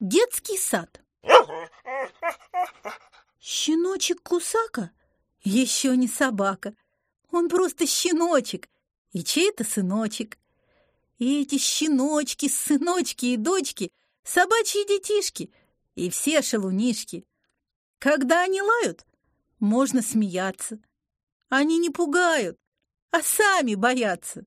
Детский сад. Щеночек Кусака еще не собака. Он просто щеночек и чей-то сыночек. И эти щеночки, сыночки и дочки — собачьи детишки и все шалунишки. Когда они лают, можно смеяться. Они не пугают, а сами боятся.